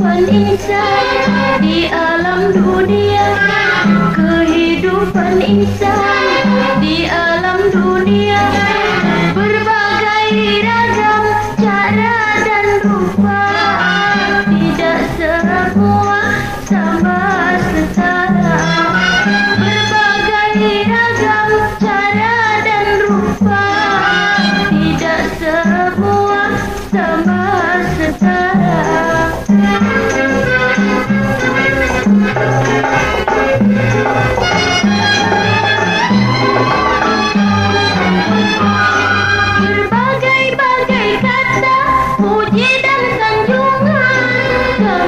insan di alam dunia kehidupan insan di alam dunia. Berbagai ragam cara dan rupa tidak semua sama setara. Berbagai ragam cara dan rupa tidak semua sama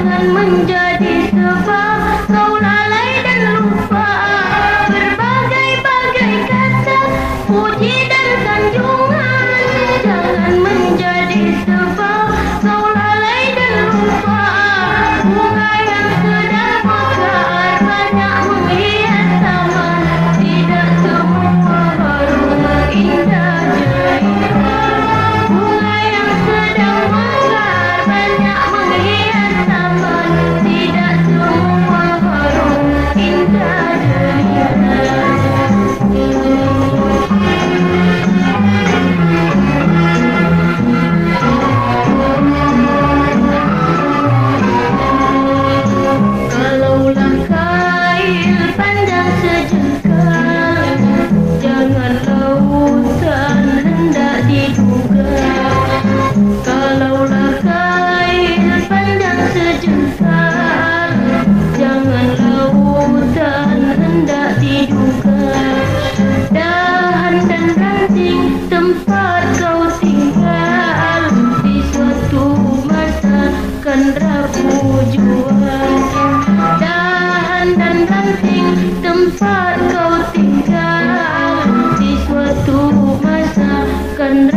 Jangan menjadi sebab tempat kau tinggal Di suatu masa kan rapuh jua Dahan dan ranting tempat kau tinggal Di suatu masa kan